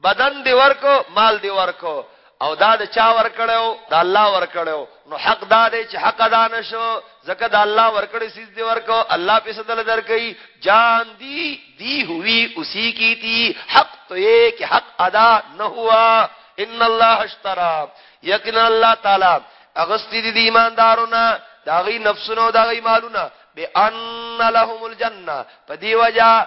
بدن دی ورکو مال دی ورکو او دا د چا ورکړو د الله ورکړو نو حق دا دی چې حق ادا نشو زکه د الله ورکړې سیس دی ورکو الله په صدل درکې جان دی دی ہوئی اسی کی تھی حق تو یہ کہ حق ادا نہ ہوا ان الله اشترا یقینا الله تعالی اغستی دی, دی ایماندارونه داغي نفسونو داغي مالونه بان لهم الجنه په دی وجہ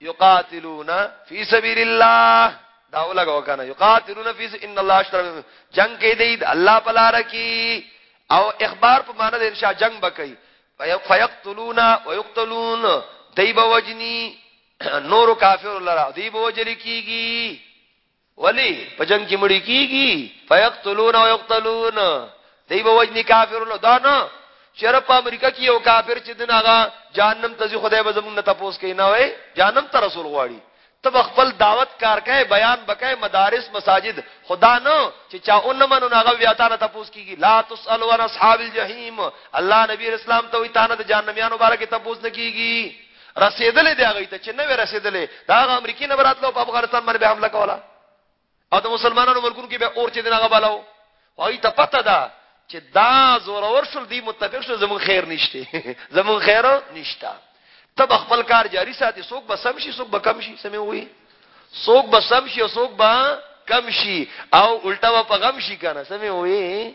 یقاتلون فی سبیل الله دا ولګو کنه یقاتلون فی ان الله اشتر جنگ کې دی الله پلار کی او اخبار په معنی د انشاء جنگ بکئی فیقتلون ویقتلون دیب وجنی نور کافر لرا دیب وجل کیږي ولی په جنگ کې مړی کیږي فیقتلون او یقتلون دی به وجنی کافرون دا نه چیرې په امریکا کې یو کافر چې دناغه جهنم ته ځي خدای به زمونږ نه تاسو کوي نه وای جهنم ته رسول غواړي تب خپل دعوت کار کوي بیان بکای مدارس مساجد خدا نو چې چا اون منو ناغه بیا تا نه تاسو کیږي لا تسالو عن اصحاب الجحیم الله نبی اسلام ته وی تا نه د جهنميان مبارک تاسو نه کیږي رسیدلې دی هغه ته چې نه رسیدلې دا هغه امریکای نه براتلو په افغانستان باندې به حمله کوله او د مسلمانانو ملکونو کې به اور چې دغه بالاو وای ته پته ده چې دا زور اور شول دی متفق شو زمون خیر نشته زمون خیر نشته تب خپل کار جاری ساتي څوک به سم شي څوک به کم شي سمې وي څوک به سم شي او څوک به کم شي او الټا په غم شي کنه سمې وي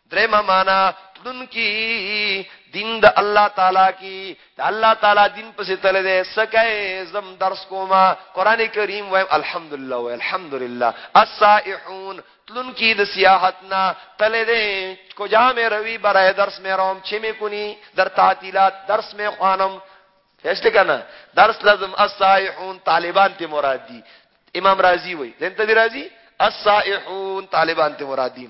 درېمه معنا تلونکي دین د الله تعالی کی د الله تعالی دین پسې تل دې سکه زم درس کوما قران کریم وایم الحمدلله و الحمدلله السائحون تلون کی د سیاحت نا تل دې کو جام روي برای درس مې روم چې مې کونی در تعطیلات درس مې خوانم هیڅ کنه درس لازم السائحون طالبان ته مراد دي امام رازی وای دنه دې رازی السائحون طالبان ته مراد دي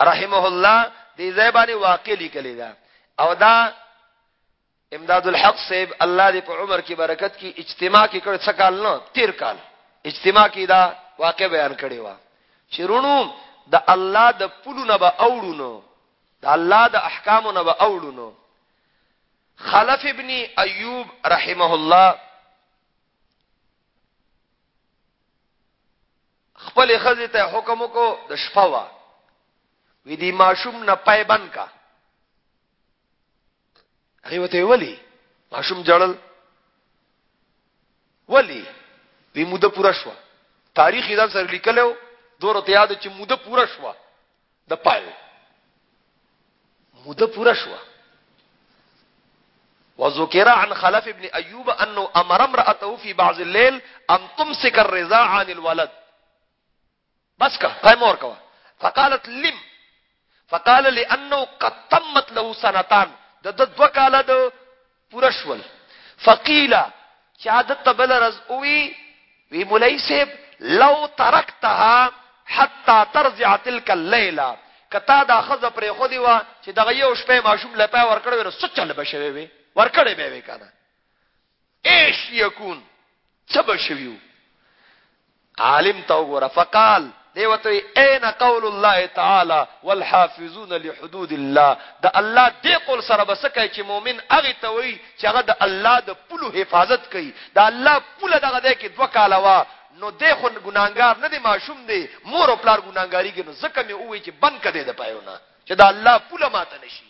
رحمه الله دې ځای باندې واقع لیکلی دا او دا امداد الحق صاحب الله دې په عمر کې برکت کې اجتماع کې کړ څه کال نه تیر کال اجتماع کې دا واقع بیان کړی و چې رونو د الله د پلو نه به اوړونو د الله د احکامو نه به اوړونو خلف ابن ایوب رحمه الله خپلې ښځې ته حکم وکړو د شپه وه وی دی ماشوم نه پای بند کا هغه وته ولی ماشوم جړل ولی وی موده پورا شو تاریخ یې دا سره لیکلو دور ته یاد چې موده پورا شو د پای مده پوره شو وذكر عن خلف ابن ايوب انه امر امراته في بعض الليل ان تمسك الرضاع عن الولد بس کا قائم اور کا فقالت لم فقال لانه قد تمت له سنتان د دو کاله د پوره شول فقیل چا د تبل رز اوی وی مولای صاحب لو ترکتها حتا ترجع تلك الليله کتا دا خزه پر خو دی وا چې دغه یو شپه ماشوم لپاره ورکړ ور سچل بشوي وي ورکړ به وي کنه ايش يكون سبا شویو عالم ته وګوره فقال دی وته اين قول الله تعالی والحافظون لحدود الله د الله دی قول سره بس کوي چې مؤمن هغه ته وي چې هغه د الله د پلو حفاظت کوي د الله پله دغه دی کې دوه کاله وا نو دی خو ګناګار نه دی ماشوم دی مور او پلار ګناګاری کې نو زکه مې وې چې بن کده د پایونه چې د الله پله ماته نشي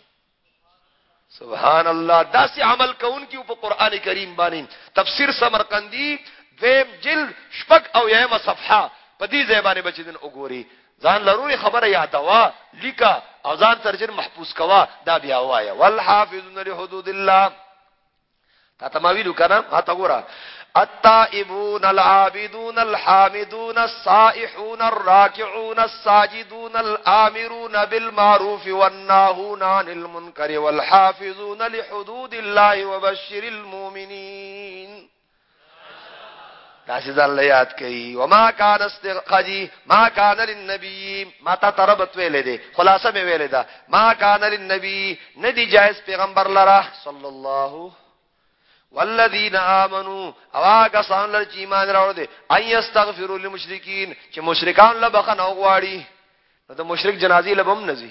سبحان الله داسې عمل کوونکی په قران کریم باندې تفسیر سمرقندی دویم جلد شپږ او یمه صفحه په دې ځای باندې بچیدن وګوري ځان لرونی خبره یادوا لیکا او ځان ترجمه محفوظ کوا دا بیا وایا والحافظون لحدود الله تا تماویلو کنه ها تا ګورا التائبون العابدون الحامدون الصائحون الراكعون الساجدون الآمرون بالمعروف والناهون عن المنكر والحافظون لحدود الله وبشر المؤمنين داسې ځان له یاد کوي وما کان استرقدی ما کان للنبی ما تا تربت ویلې دي خلاصه مې ویلې ده ما کان للنبی ندی جائز پیغمبر لرا صلی الله والذین آمنو او هغه سان لر چې ایمان راوړ دي اي استغفروا للمشرکین چې مشرکان له بخنه غواړي نو د مشرک جنازي لبم نزي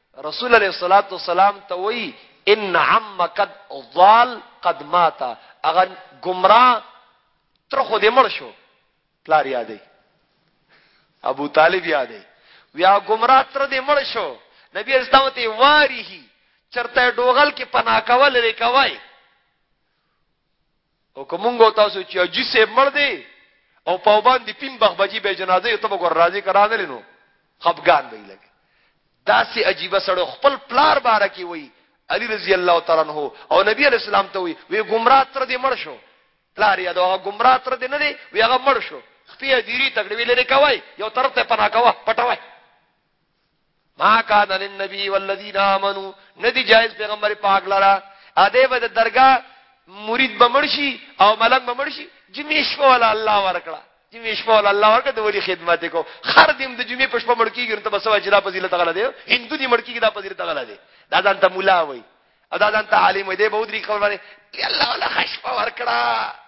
رسول علیه الصلاة والسلام ته وی ان عمک الضال قد مات اغه گمراه تر خو دې مړ شو پلار یادې ابو طالب یادې ویا گمراه تر دې مړ شو نبی اسلام ته واری چرته ډوغل کې پناکول لري کوي او که مونږ او تاسو چې اجي سه مړ دی او په باندې پیم بخ بجی به جنازه یو تبو ګور راځي کرا نه لینو خپګان به لګي دا سه عجیب سره خپل پلار بار کی وای علی رضی الله تعالی عنہ او نبی علیہ السلام ته وی وی گمراه تر دې مړ شو پلار یې دا گمراه تر دې نه دی وی هغه مړ شو خپې دیری تکړه ویلې کوي یو طرف ته پناه کوه پټوي ما کان للنبی والذین آمنو ندی جائز پیغمبر پاک لرا اده به درگاه مرید بمړشي او ملنګ بمړشي جمیش په ولا الله ورکړه جمیش په ولا الله ورکړه د ولی خدمت کو خر دیم د جمعې په شپه مړ کیږي ته بس واجب فضیلت غلا دی هندو دی مړ کیږي دا فضیلت غلا دی دا ځان ته مولا وای او دا ځان ته عالم دی به ودری خبر باندې الله ولا خشپ ورکړه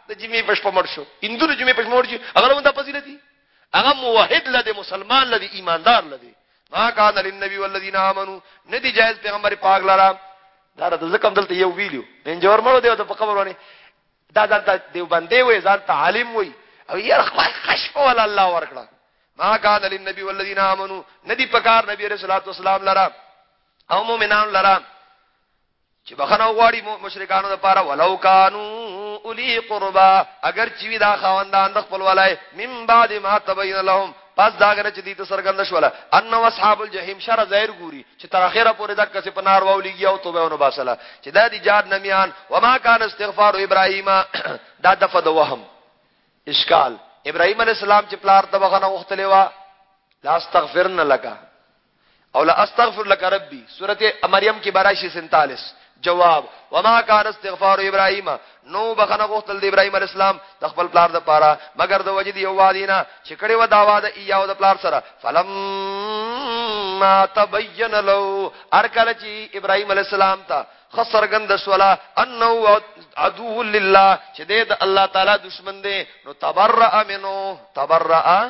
د جمعې په شپه مړ شو هندو د جمعې په شپه مړ شي هغه ونده فضیلت دی هغه موحد لدی مسلمان لدی ایماندار لدی ما کان للنبی والذین آمنو ندی جائز پیغمبر پاک لرا دا د زکم دلته یو ویلو انجور مړو دی ته په قبر باندې دا ځان ته دیو باندې وې ځان ته عالم وې او یې خپل خشف ول الله ورکړه ما کان للنبی والذین آمنو ندی پکار نبی رسول الله صلی الله علیه وسلم لرا او مؤمنان لرا چې بخنه غواړي مشرکانو لپاره ولو کانو اولی قربا اگر چې وی دا خواندان د خپل ولای من بعد ما تبین لهم پس دا غره چې دې ته سرګند شول ان اصحاب الجحیم شر زهر ګوري چې تر اخره پورې دا کسې په نار وولېږي او توبه ونه باسله چې دا دي جاد نمیان وما کان استغفار ابراهیم دا دفه د وهم اشکال ابراهيم عليه السلام چې پلار ته بغنه وختلې وا لا استغفرن لك او لا استغفر لك ربي سورته مریم کې براشي 47 جواب وما كان استغفار ابراهيم نو بخنه غوښتل د ابراهيم عليه السلام د خپل پلار د پاره مگر د وجد یو وادینا چې کړي و دا واده ایاو د پلار سره فلم ما تبين له ارکل چې ابراهيم عليه السلام ته خسرګند شولا انه عدو لله چې د الله تعالی دشمن دی نو تبرأ منه تبرأ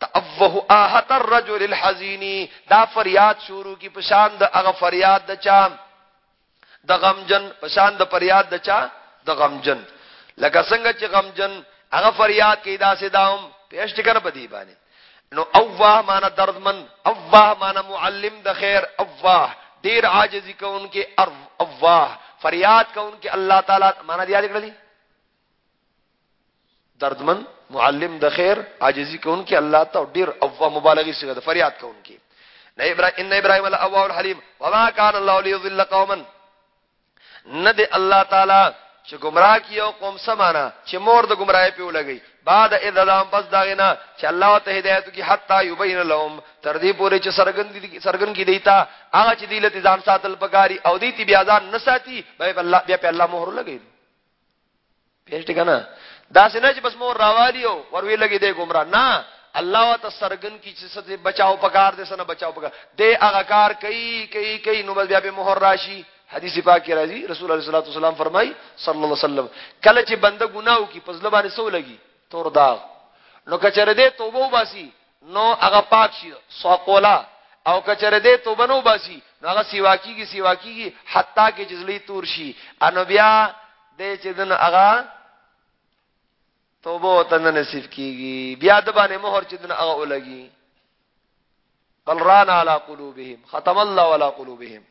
تأوه آهة الرجل الحزين دا فریاد شروع کی په شان د هغه فریاد د چا د غمجن په شان د فریاد د چا د غمجن لکه څنګه چې غمجن هغه فریاد کوي دا سه داوم پیش ټکر بدی باندې نو اوه معنا دردمن اوه معنا معلم د خیر اوه ډیر عاجزی کوونکې اوه فریاد کوونکې الله تعالی معنا دی یاد کړلی دردمن معلم د خیر عاجزی کوونکی الله ته ډیر او مبالغه سره د فریاد کوونکی نه ابراهیم ان ابراهیم الاواه الحلیم وما كان الله ليضل قوما ند الله تعالی چې گمراه کیو قوم سمانا چې مور د گمراهی په ولګي بعد اذا دام پس داغنا چې الله ته هدایت کی حتا یبین لهم تر دې پورې چې سرګن دي سرګن کی دیتا هغه چې دیلته ځان ساتل پکاري او دې تی بیا ځان نساتی به الله بیا په الله مهر لګي پیش دی کنه دا سینه چې بس مور راوالي او ور وی لګي دی ګمرا نه الله وت سرګن کی چې څه بچاو پکار دې سنه بچاو پکار دې هغه کار کوي کوي کوي نو بل بیا به مہر راشي حدیث پاک کې راځي رسول الله صلی الله علیه وسلم فرمای صلی الله علیه وسلم کله چې بنده ګناو کی پس لبانه سو لګي تور داغ نو کچره دې توبه وباسي نو هغه پاک شي سوقولا او کچره دې توبه نو باسي نو هغه سیوا کیږي سیوا کیږي حتی کې جزلی تور شي انو بیا دې چې دن هغه توبه تن نصیب کیږي بیا د باندې مہر چې دن هغه ولګي بل ران علی قلوبهم ختم الله علی قلوبهم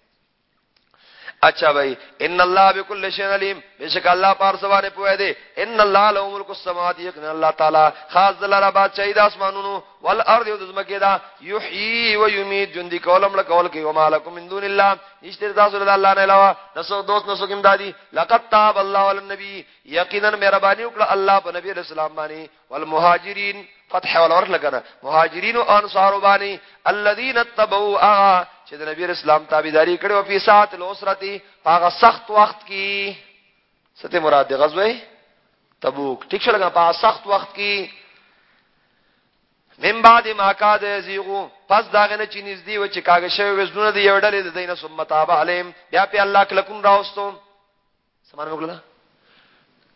اچھا بھائی ان اللہ بكل شيء عليم بے شک اللہ پار سوارے پوے دے ان اللہ له ملک السماوات یقین اللہ تعالی خاص دلارا بادشاہی دا اسمانونو والارض یو دزمکه دا یحیی و یمیت جندی کولم لکول کی وما لکم من دون الله نشتر تاسو له الله نه علاوه نسو دوست نسو کیم دادی لقد تاب الله علی النبی یقینا مهربانی وکړه الله په نبی رسول الله باندې والمهاجرين فتح ولور لګنه مهاجرين او انصار باندې الذين اتبعوا اغا چې د نبی اسلام تابعداري کړې او په ساعت الاسرتي هغه سخت وخت کې سته مراد د غزوه تبوک ټیک شلګه په سخت وخت کې من بعد ما کاد یزیغو پس داغه نه چې نږدې و چې کاږه شوی وزنونه دی یو ډلې د دینه ثم تاب علیم بیا په الله کلکون راوستو سمان وکړه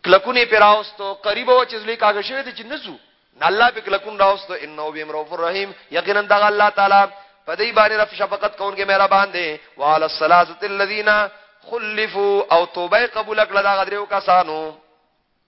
کلکونه پیراوستو قریب و چې زلی کاغه شوی دی چې نزو نه الله په کلکون راوستو انه بیم رؤوف الرحیم یقینا دغه الله تعالی په دې باندې رف شفقت کوونکې مهربان دی وعلى الصلاه الذين خلفوا او توبه قبول کړه دا غدریو کسانو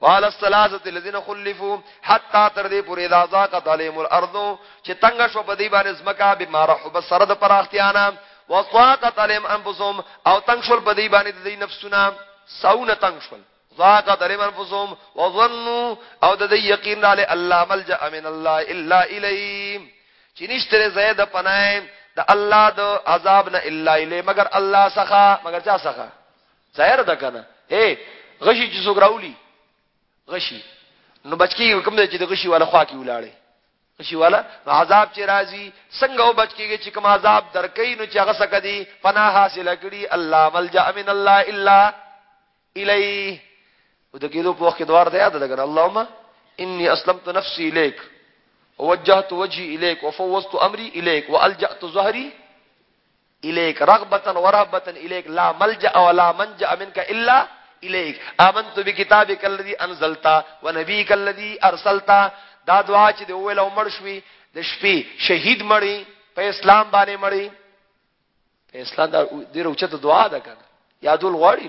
وعلى الثلاثه الذين خلفوا حتى تر دې پورې اذا ضاقت عليهم الارض چې تنگ شو په دې باندې زمکا به مارح بس سره د پراختیانا وضاقت عليهم انفسهم او تنگ شو په دې باندې د دې نفسونه ساونه تنگ شو ضاقت عليهم انفسهم وظنوا او د دې یقین علی الله ملجا من الله الا الیه چې نشته زید پناه د الله د عذاب نه الا الیه مگر الله څخه مگر چا څخه ظاهر ده کنه اے غشي چې څوک راولي غشي نو بچکی کوم دی چې د غشي والا خوا کې ولاړې غشي والا عذاب چې راځي څنګه او بچکیږي چې کوم عذاب درکې نو چې هغه سکه دی پناه حاصل کړي الله ملجا من الله الا الیه او د کېدو په وخت کې دوار دی یاد ده اللهم انی اسلمت نفسی الیک ووجهت وجهي الیک وفوضت امری الیک والجأت ظهری الیک رغبتا ورهبتا الیک لا ملجا ولا منجا منک الا الیک آمنت بکتابک الذی انزلت ونبیک الذی ارسلت دا دعا چې دی ویل او مړ شوی د شپې شهید مړی په اسلام باندې مړی په اسلام دا ډیره اوچته دعا ده کنه یادول غواړي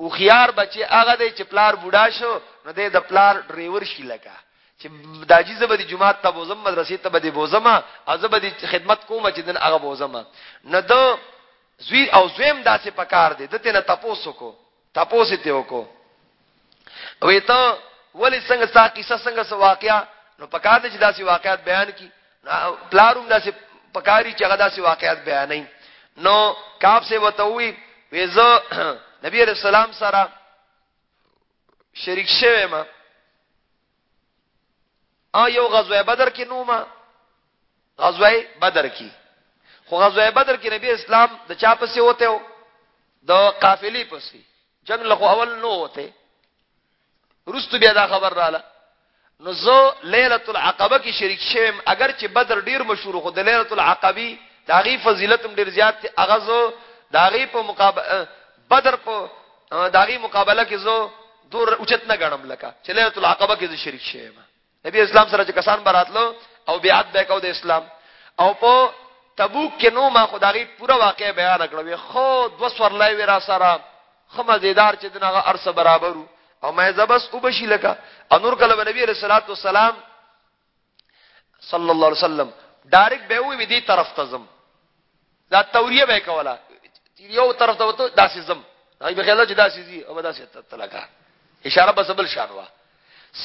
هوښیار بچی هغه دی چې پلار بوډا شو نو دی د پلار ډرایور شي لکه چې داجی زبدي جمعه ته بوزم مدرسې ته بده بوزم او زبدي خدمت کوم چې دن هغه بوزم نه دو زوی او زویم داسې پکار دی دته نه تاسو کو تاسو ته وکړو وې ته ولې څنګه ستا قصه څنګه سو واقعیا نو پکار دی چې داسې واقعیات بیان کی پلاروم داسې پکاري چې هغه داسې واقعیت بیانې نو کاف سے وتوي وېزه نبی عليه السلام سره شریک شوه ما ا یو غزوه بدر کې نو ما غزوه بدر کې خو غزوه بدر کې نبی اسلام د چا پسې وته و د قافلې پسې جنگ له اول نو وته رستو بیا دا خبر رااله نو زه ليله العقبه کې شریک شوم اگر چې بدر ډیر مشهور خو د ليله العقبه داغي فضیلت هم ډیر زیات دی هغه زه داغي په مقابله بدر په داغي مقابله کې زه دور اوچت نه غنم لکه چې ليله العقبه کې زه شریک شوم نبی اسلام سره چې کسان براتلو او بیعت به کو د اسلام او په تبوک کې نو ما خدای پورا واقع بیان کړو خو دو سور لای ورا سره خمه زیدار چې دغه ارسه برابرو او ما زبس او بشی لکا انور کله نبی علیہ الصلوۃ والسلام صلی الله علیه وسلم ډایرک به وی دی طرف ته زم دا توریه به کوله یو طرف ته وته داسې زم هغه به خیال چې داسې زی او داسې تلګه اشاره بس بل شان وا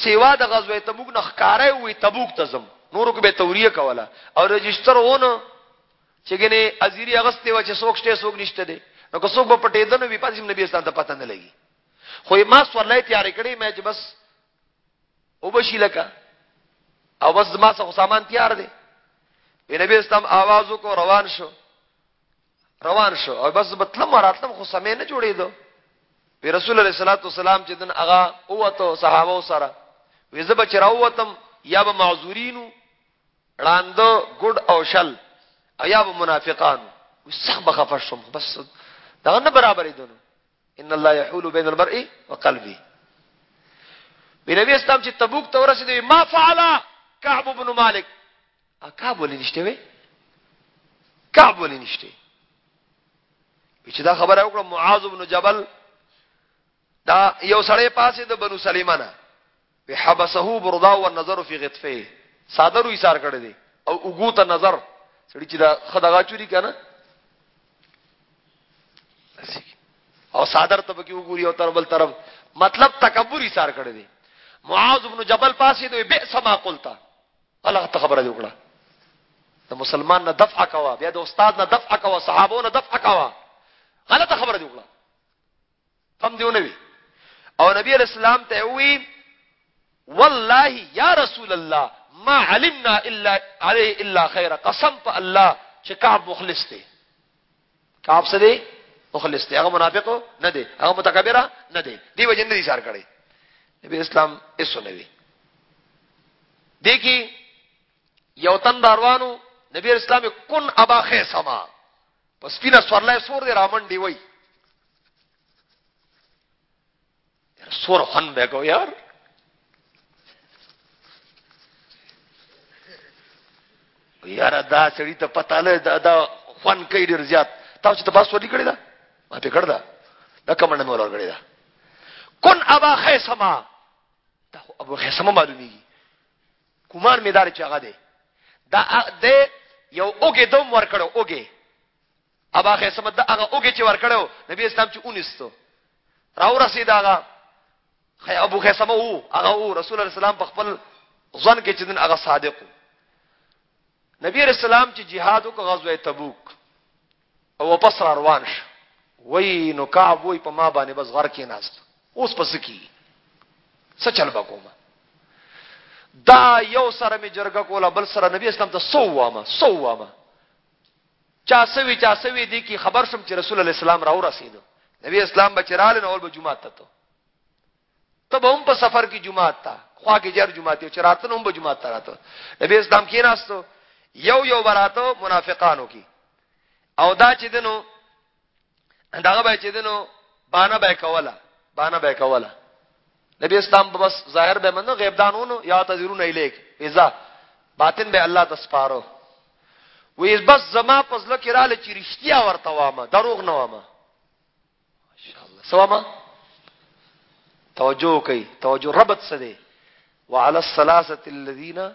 سیوا د غزوه تبوک نه ښکارای وي تبوک ته زم نورو کې به توریه کوله او رجستر ونه چې ګنې ازيري اغستې و چې څوک شته څوک نشته دي نو که څوک په پټې دنو وی پاتې نبی اسلام ته پته نه لګي خو ما سوالای تیار کړی مې چې بس او بشي لکه او بس زما څخه سامان تیار دی وی نبی اسلام आवाज وکړو روان شو روان شو او بس بتلم راتلم خو سمې نه جوړېدو وی رسول الله صلوات والسلام چې دن اغا اوته صحابه سره وی زب چراوتم یا به معذورینو لاند ګډ او شل او یا به منافقان وسخ بخفشم بس دا نه برابرې دونو ان الله يحول بين المرء وقلبه نبی اسلام چې تبوک ته ورسېد ما فعل کعب بن مالک کعب ولې نشته وي کعب ولې نشته چې دا خبره وکړه معاذ بن جبل دا یو سړی پاسې د بنو سلیمانه وی حبسه بردا والنظر فی غطفه صادر ایثار کړی دی او وګو ته نظر سړی چې دا خدغه چوری کنه او صادر ته بکی وګوري او تر بل طرف مطلب تکبر ایثار کړی دی معاذ ابن جبل پاسې دوی به سما قلتا الله ته خبره دی وکړه د مسلمان نه دفع کوا بیا د استاد نه دفع کوا صحابو نه دفع کوا غلطه خبره دی وکړه تم دیونه وی او نبی علیہ السلام ته وی والله یا رسول الله ما علمنا الا عليه الا خير قسم په الله چې کعب مخلص دی کعب څه دی مخلص دی هغه منافق نه دی هغه متکبر نه دی دی وجه نه دي شار کړي نبی اسلام یې سنوي دی کی یو تن داروانو نبی اسلام کن ابا خیسما پس پینا سورلای سور دی رامن دی وای سور خن بے کو یار یار دا سړی ته پتا نه دا دا خوان کوي ډیر زیات تاسو ته باسو لیکړی دا ما ته کړ دا دا کمنډ مې ورور کړی دا کن ابا خیسما دا خو ابو خیسما معلومی کومار میدار چې هغه دی دا د یو اوګه دوم ور کړو اوګه ابا خیسه مده هغه اوګه چې ورکړو نبی اسلام چې اونیستو راو رسید هغه خی ابو خیسه مو هغه او رسول الله سلام په خپل ځن کې چې دن هغه صادق نبی رسول الله چې jihad او غزوه تبوک او واپس را روان شو وای نو کعب وای په ما باندې بس غر کې ناست اوس پس کی څه چل بکوم دا یو سره می جرګه کوله بل سره نبی اسلام ته سو وامه سو وامه چا څه وي چا څه وي دي کی خبر شوم چې رسول الله اسلام را ورسېدو نبی اسلام به چرال نو اول به جمعه ته ته تب هم په سفر کې جمعه تا خوا کې جر جمعه ته چراتن هم به جمعه ته راته نبی اسلام کې ناستو یو یو براتو منافقانو کې او دا چې دنو داغه به چې دنو بانه به کوله بانه به کوله نبی اسلام بس ظاهر به منو غیب دانونو یا تذرون الیک اذا باطن به الله تسپارو وې بس زما پزله کې رااله چې رښتیا ورته وامه دروغ نه وامه ماشاءالله سوامه توجه کوي توجه ربط څه دی وعلى الثلاثه الذين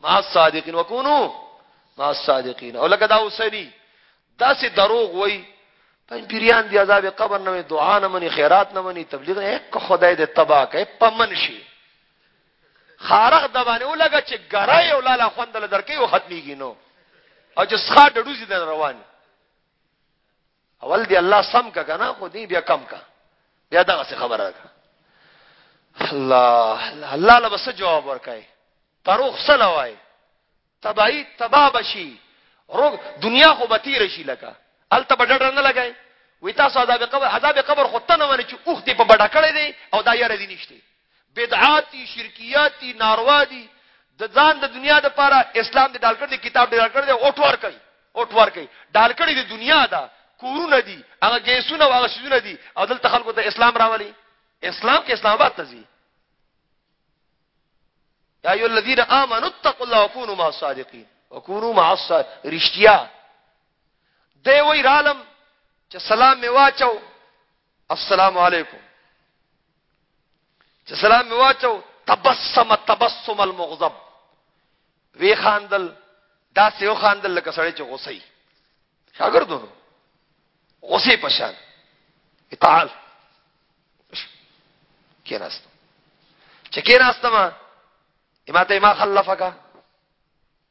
ما صادقین وکونو ما صادقین او لکه دا اوسنی دا سي دروغ وای پنځ پیریان دی عذاب قبر نه دعا نه مني خیرات نه مني تبلیغ نه یک خدای دې تبا کوي پمن شي خارغ د باندې ولګه چې ګرای او لالا خوندل درکې او ختميږي نو او چې ښا ډډوزي د روان اول دی الله سم کا کنه خو دی بیا کم کا بیا دا څه خبره ده الله الله له بس جواب ورکای تروخ سلوای تبای تبا بشی روغ دنیا خو به تیر شي لکه ال ته بډړ نه لګای وې تاسو عذاب قبر عذاب قبر خو ته نه ونه چې اوخ دې په بډا کړې دي او دا یاره دي نشته بدعات دي شرکیات دي ناروا دي د ځان د دنیا د پاره اسلام د ډال کړ دي کتاب ډال کړ دي او ټور کوي او ټور کوي ډال کړ دي دنیا دا کورونه دي هغه ګیسونه هغه شیزونه دي او دلته خلکو ته اسلام راولي اسلام کې اسلام آباد ته ځي یا ایو الذین آمنوا اتقوا الله وكونوا مع الصادقین وكونوا مع الصادقین رشتیا دی وی رالم چې سلام می واچو السلام علیکم چې سلام می واچو تبسم تبسم المغضب وی خاندل دا سیو خاندل لکه سړی چې غوسه ای شاګردونو غوسه پشان تعال کیناست چې کیناستم ما ته ما خلفکا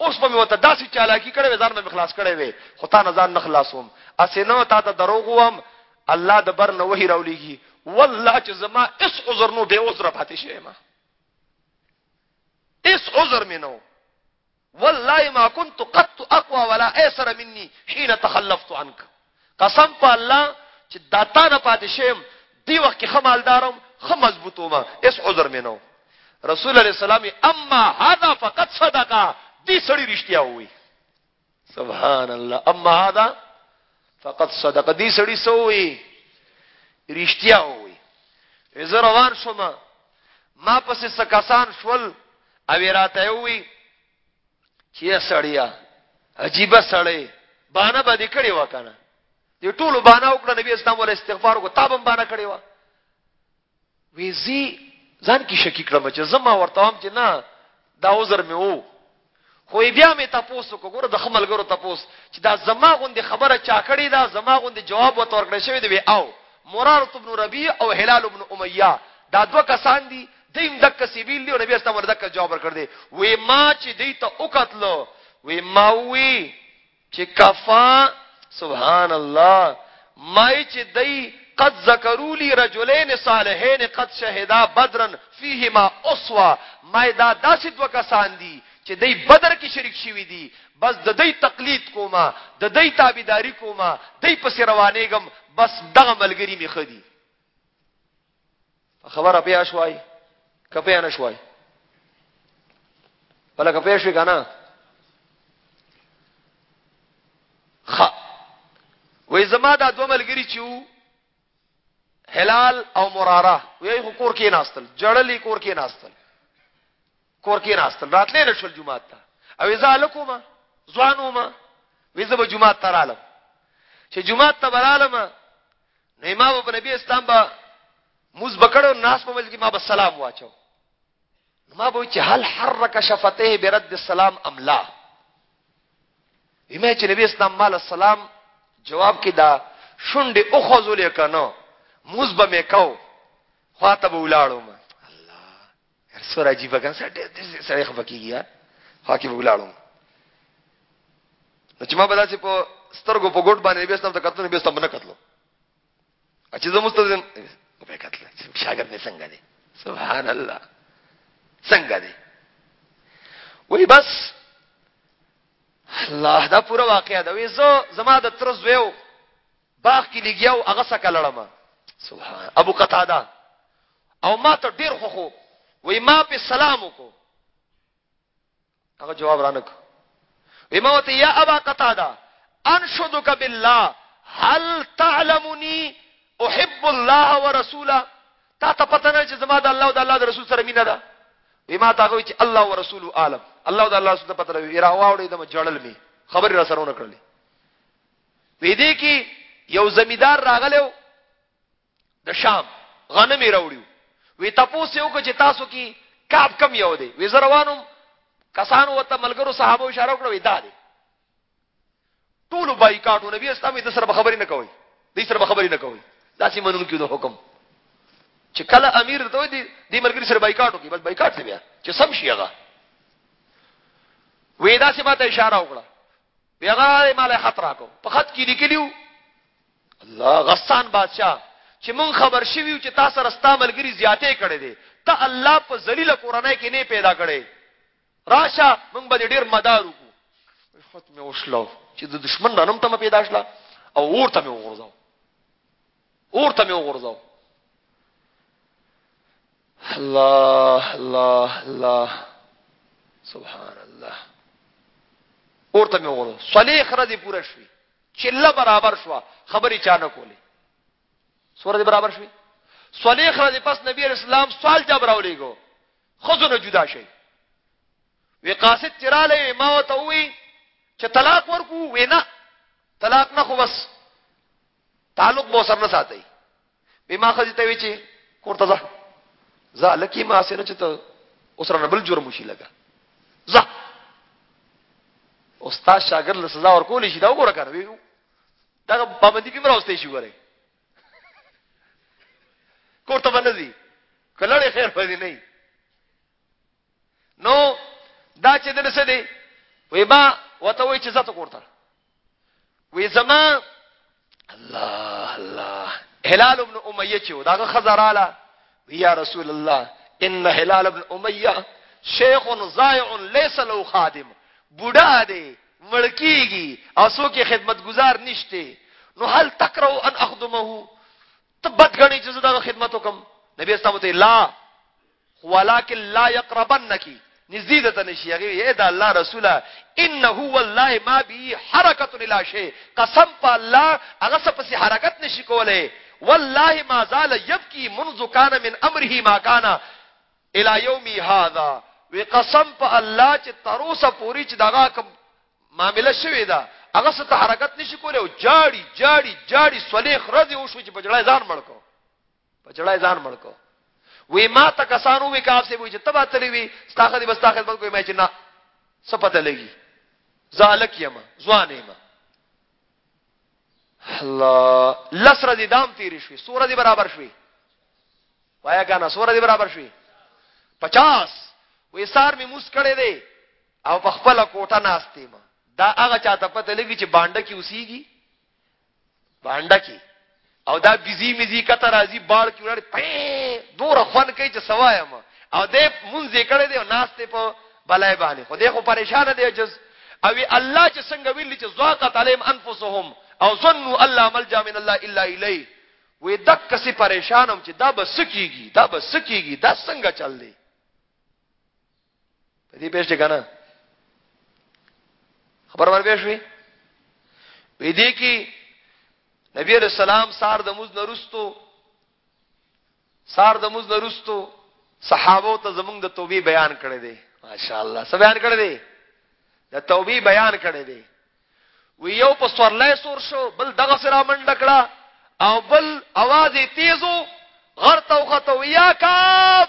اوس به مې ورته داسې چالاکي کړې وې، ځان به مې خلاص کړی وی، خو تا نه ځان نه خلاصوم، هسې نه تا ته دروغ ووایم، الله د بر نه وحي راولېږي، والله چې زما هېڅ عذر نه و، بې عذره پاتې شوی یم، هېڅ عذر مې نه و، والله ما كنت قط اقوى ولا ايسر مني حين تخلفت عنك قسم په الله چې دا تا نه پاتې شیم دی وخت کې خمالدارم خ مضبوطو ما اس عذر مې نو رسول الله سلام اما هذا فقط صدقه دې سړی رښتیا وي سبحان الله اما هذا فقط صدقه دې سړی سوې رښتیا وي زه روان شوم ما پسې سکاسان شول او راته وي چیه سړیا عجیب سړی بانه باندې کړي وکنه دې ټول بانه وکړه نبی اسلام ول استغفار کو تابم بانه کړي وا ویزی ځان کې شکی کړم چې زما ورته هم چې نه دا عذر مې وو خو بیا مې تاسو کو ګوره د خمل ګورو تاسو چې دا زما غوندې خبره چا کړې دا زما غوندې جواب وتور کړی شوی دی او مرار ابن ربيع او هلال ابن اميه دا دوه کسان دي دی هم دک سی ویل دی او نبی اسلام ورته دک جواب ورکړ دی وی ما چې دی ته وکتل وی ما وی چې کفا سبحان الله ما چې دی قد ذکروا لي رجلين صالحين قد شهدا بدرا فيهما اسوا ما دا داسې دوه کسان دي چې دای بدر کې شریک شوی دي بس د دې تقلید کوما د دې تابعداري کوما دې پس روانېګم بس دغه ملګری می خدي خبره بیا شوای کپه نه شوای بل کپه شوی کنه خ وې زما دا دوه ملګری چې وو هلال او مراره وې خو کور کې ناستل جړلې کور کې ناستل کور کې ناستل راتلې نشل جمعه ته او اذا لکوما ځوانوما وې زما جمعه ته رالم چې جمعه ته برالم نه امام ابو نبی اسلام با موز بکړو ناس په مل کې ما به سلام واچو ما به چې هل حرک شفته برد السلام ام لا ایمه چې نبی اسلام مال السلام جواب کې دا شونډه او خزولې کنو موز به مې کو خواته به ولاړو ما الله سور عجیبه کنه سړی ډېر تیز سړی خفه کېږي یار خوا کې به ولاړم نو چې ما به داسې په سترګو په ګوټ باندې بیا سم ته کتل بیا سم نه کتلو چې زه مستزم به کتل شاګرد مې څنګه دی سبحان الله څنګه دی وای بس الله دا پوره واقعیا دا وې زه زما د تر زویو باغ کې لګیاو هغه سکه لړم سبحان ابو قتاده او ما ته ډیر خوخو وای ما په سلام وکړو هغه جواب رانک وای ما ته یا ابا قتاده انشدک بالله هل تعلمني احب الله ورسوله تا ته پته نه چې زما د الله او د الله د رسول سره مینه ده وای ما ته وای چې الله او رسول عالم الله او د الله سره پته لري را واوړې د جړل می خبر را سره ونکړلې وې دې کې یو زمیدار راغلو د شام غنم یې راوړیو وی تاسو یو کو چې تاسو کې کاب کم یو دی وی زروانم کسانو وته ملګرو صحابه اشاره وکړه وی دا دی ټول بایکاټو نبی اسلام دې سره خبرې نه کوي دې سره خبرې نه کوي دا چې منون کیو د حکم چې کله امیر ته وي دې ملګری سره بایکاټو کې بس بایکاټ دی بیا چې سم شي هغه وی دا چې ماته اشاره وکړه بیا هغه مال خطر راکو په خط کې لیکلیو الله غسان بادشاہ چې مون خبر شویو چې تاسو رستا ملګری زیاتې کړې دي ته الله په ذلیل کورنۍ کې نه پیدا کړې راشه مونږ به ډیر مدار وکړو ختمه وشلو چې د دشمن ننم ته پیدا شلا او ورته مې وغورځاو ورته مې وغورځاو الله الله الله سبحان الله ورته مې وغورځاو صلیخ را دي پوره شوی چله برابر شو خبرې چا نه کولې سورې برابر شوې صلیخ رضی پس نبی اسلام سوال جواب راولېګو خزو نه جدا شي وی قاصد چراله ما وته وی چې طلاق ورکو وینا طلاق نه خو بس تعلق مو سره نه ساتي به ما خځه ته وی چې کوړه ځه ځه لکه ما سره چې ته اوس را بل جرم شي لګا ځه استاد شاګرد له سزا ورکول شي دا وګوره کار وی دا پابندي کې مراوسته شي وره کوړه ته باندې دي کله خیر پدې نه نو دا چې دنه څه دی وې با وته وې چې زته کوړه وی زما الله الله هلال ابن امیه چې داغه خزراله یا رسول الله ان هلال ابن امیه شیخ ضائع ليس له خادم بوډا دی مړکیږي اسو کې خدمت گزار نشته نو هل تکرو ان اخدمه تبت غني چې زه دا خدمت وکم نبی اسلام ته لا خو ولکن لا يقربنک نږدې درته نه شي. هغې وي، ای د الله رسوله! انه والله ما به حرکة الی شیء، قسم په الله هغه څه پسې حرکت نه شي کولی، والله ما زال یبکي منذ کان من امره ما کان الی یومي هذا، وي قسم په الله چې تر اوسه پورې چې دغه کوم معامله شوې ده، هغه څه ته حرکت نه شي کولی او جاړي جاړي جاړي صلیخ رضې وشو چې په جړای ځان مړ کړ. په جړای ځان مړ کو وی ما ته کسانو وی کاف سی وی چې تبا تلی وی ستاخه دی بس تا خدمت کوی ما چې نه سپته لګي زالک یما ځوان یما الله لسر دي دام تیر شوي سور دي برابر شوي وایا کنه سور دي برابر شوي 50 وې سار می موس کړي دي او په خپل کوټه ناشتي ما دا هغه چاته پته لګي چې باندې کې اوسيږي باندې کې او دا بيزي مزي کته راځي بال کې ولر پې دور خوان کوي چې سوایم او دې مونږ یې کړې دي او ناس ته په بلای باندې خو دې خو پریشان دي جز او الله چې څنګه ویل چې ذاقت عليهم انفسهم او ظنوا الله ملجا من الله الا الیه وې دک سي پریشانم چې دا بس کیږي دا بس کیږي دا څنګه چل دی په دې پېښه کنه خبر باندې پېښوي وې دې کې نبی رسول سلام سار د موز نرستو سار د موز نرستو صحابه ته زمونږ د توبې بیان کړی دی ماشاء الله څه بیان کړی دی د توبې بیان کړی دی وی یو په سورلای سور شو بل دغه سره منډه کړه او بل आवाज تیزو غر توخته ویا کاب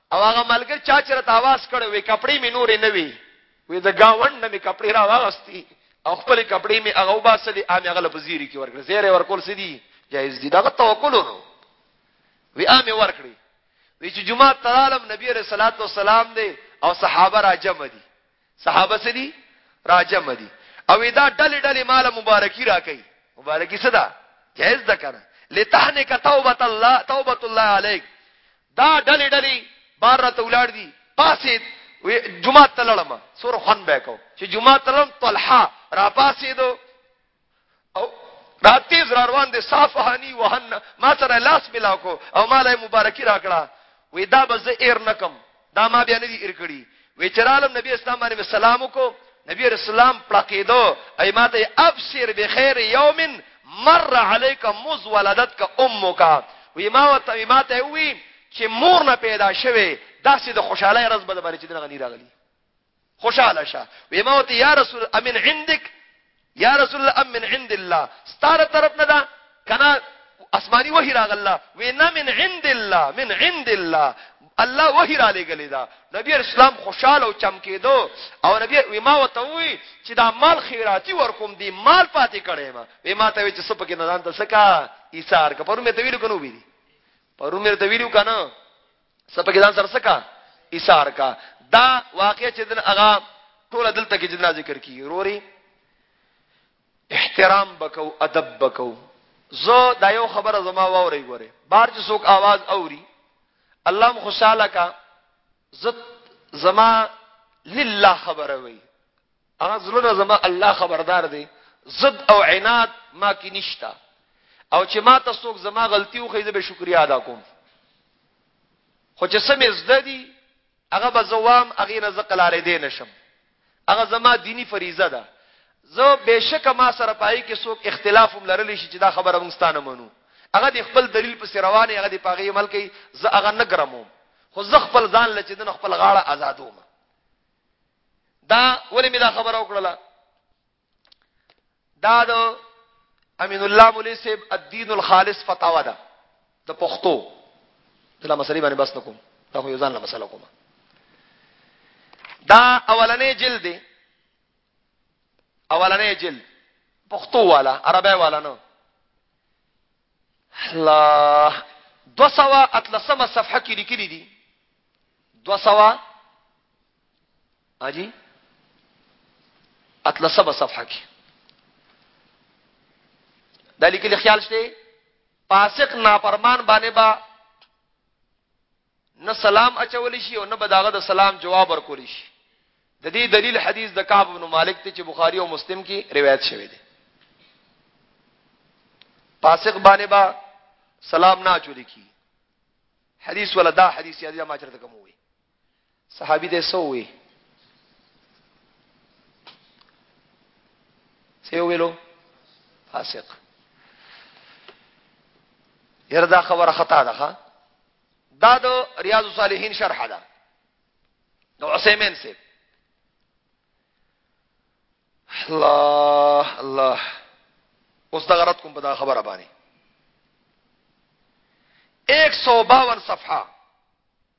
او هغه ملګر چا چې راته आवाज کړو وي کپړې مې نورې نه وي وي د گاوند نه مې کپړې را واغستي او خپل کپړې مې هغه وباسلې امي هغه لپزيري کې ورکړ زیره ورکول سدي جایز دي دا توکل ورو وی امي ورکړي وی چې جمعه تعالم نبی رسول الله صلوات والسلام دی او صحابه را جمع دي صحابه څه دي؟ راجمع دي. او دا ډلې ډلې مال مبارکي راکوي. مبارکي څه ده؟ جائز ده کنه. لتحنک توبه الله توبه الله علیک دا ډلې ډلې بار را تولاړ دي پاسې جمعه تلړم سور خون به کو چې جمعه تلم طلحه را پاسې دو او دا تیز را روان دي صاف هاني وهن ما سره لاس ملا کو او مالای مبارکي راکړه وې دا به زه ایر نکم دا ما بیا نه دي ایر کړی وې چرالم نبی اسلام باندې سلام کو نبی رسول الله پړقیدو ایماته ابشر بخیر یوم مر علیک مز ولدتک امک وې ما وته ایماته وی چې مور نه پیدا شوه داسې د خوشاله رز بده باندې چې دغه نه راغلی خوشاله شه وی ما ته یا رسول امن عندك یا رسول الله امن عند الله ستاره طرف نه دا کنا اسماني وحي راغله وی نه من عند الله من عند الله الله وحي را لګلې دا نبی اسلام خوشاله او چمکیدو او نبی وی ما وته وی چې دا مال خیراتی ورکوم دی مال پاتې کړي ما وی ما ته وی چې سپکه نه ځان ته سکا ایثار کپرو مې ته ویلو کنو وی پرو مې ته ویلو کنه سپه کې ځان سره سکا ایثار کا دا واقع چې دن اغا ټول دلته کې جنا ذکر کی روري احترام بکو ادب بکو زه دا یو خبره زما ووري ګوره بار چې څوک आवाज اوري الله مخصاله کا زت زما لله خبره وي هغه زړونه زما الله خبردار دی زد او عناد ما کې نشتا او چې ما ته څوک زما غلطي وخی زه به شکریا ادا کوم خو چې سمې زده دي هغه به زوام هغه نه زقلارې دی نشم هغه زما دینی فریضه ده زه بهشکه ما سره پای کې څوک اختلاف هم لرلی شي چې دا خبره موږ ستانه منو هغه د خپل دلیل په روانه هغه د پاغي عمل کوي زه هغه نه ګرموم خو زه خپل ځان لچې د خپل غاړه آزادوم دا ولې مې دا خبره وکړه دا د امین الله مولوی صاحب الدین الخالص فتاوا ده د پښتو دلا مسلې باندې بس نکوم دا خو یو ځان له مسله کوم دا اولنې جلد دی اولنې جلد پښتو والا عربی والا نو الله دو سوا اتلسمه صفحه کې لیکلي دي دو سوا اجي اتلسبه صفحه کې د لیکل خیال شته فاسق نافرمان باندې با نه سلام اچول شي او نه بداغه د سلام جواب ورکول شي د دې دلیل حدیث د کعب بن مالک ته چې بخاری او مسلم کې روایت شوی دی فاسق باندې با سلام نه چوری کی حدیث ولا دا حدیث یاد ما چرته کوم وي صحابي دې سو وي څه ویلو فاسق یره دا خبره خطا ده دا د ریاض الصالحین شرح ده د عثیمین سیب الله الله اوس دا غرض کوم په دا خبره باندې 152 صفحه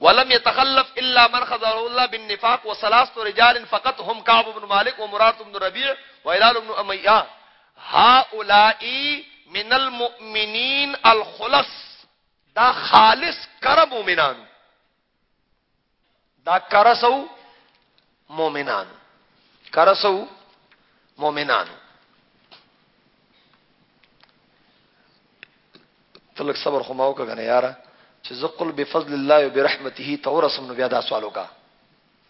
ولم يتخلف إلا من خذل الله بالنفاق وثلاث رجال فقط هم كعب بن مالك ومراد بن ربيع وهلال بن أمية هؤلاء من المؤمنين الخلص دا خالص کر مومنان دا کرسو مؤمنانو کرسو مؤمنانو تلک صبر خو ما وکړه یاره چې زه قل بفضل الله وبرحمته تورسم نو بیا دا سوال وکړه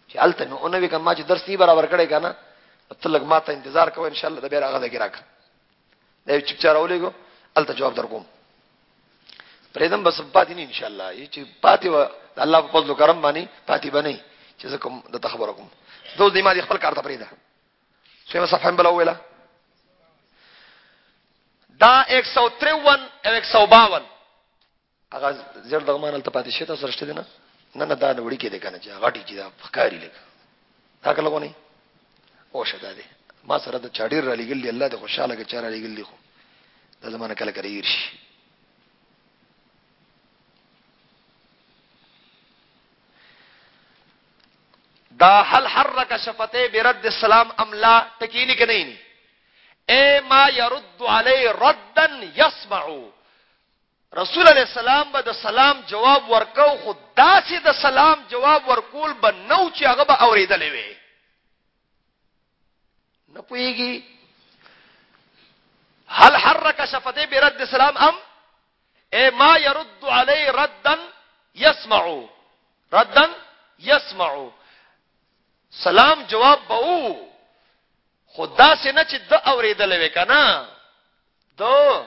چې الته مې اونوي کما چې درس نه برابر کړي کنه تلک ما ته انتظار کوو ان شاء الله دا بیا هغه لګی راکړه دا چې چا راولېګو الته جواب درکوم پرېدم بس پاتې نه ان شاء الله چې پاتې و الله په فضل کرم باندې پاتې بنې چې زه کوم د تخبر کوم دوه دې ما دې خپل کار ته پرېدا سیمه صفحه بل اوله دا 153 او 152 هغه زړ دغمان الته پاتې شي تاسو رښتیا دي نه نه نه دا نه وړي کې دي کنه چې غټي چې دا فخاري لګ دا کله غوني او شدا دي ما سره د چاډیر را لګل دي الله دې خوشاله کې چاره لګل دي خو دا زمانه کله کله یې شي دا هل حرک شفته برد السلام املا تکینی کنه نه اے ما يرد علی ردا يسمعو رسول علیه السلام به د سلام جواب ورکاو خو داسې د سلام جواب ورکول به نو چې هغه به اوریدلې وي نه پويږي هل حرك شفته برد السلام ام اي ما يرد عليه ردا يسمع ردا يسمع سلام جواب بو خدا سے نه چې د اوریدل وکنه دو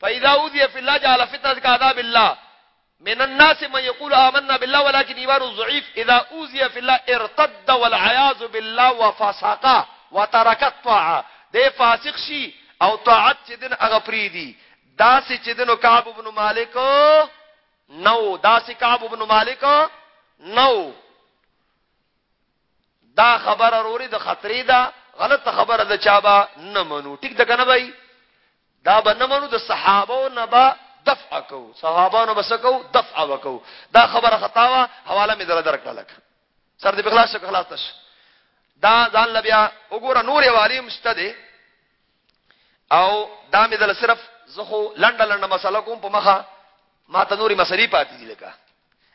فاذا اوذي في الله جعل فتنه كعذاب الله من الناس من يقول آمنا بالله ولكن ايمان ضعيف اذا اوذي في الله ارتد والعياذ بالله وفسق وترك الطاعه ده فاسق شي او طاعت چې دین هغه پری دي داسې چې دینو کعب ابن مالک نو داسې کعب ابن مالک نو دا خبره روري د خطرې ده غلط خبره ده چابا نه منو ټیک ده کنه بھائی دا به نه منو د صحابو نه به دفع کو صحابه نو بس کو دفع وکو دا خبره خطا وا حواله می دل درک لک سر دې بخلاص شو خلاص تش دا ځان لبیا وګوره نور والی مشته دی او دا می دل صرف زخو لنډه لنډه مسله کوم په مخه ما ته نوري مسلې پاتې دي لکه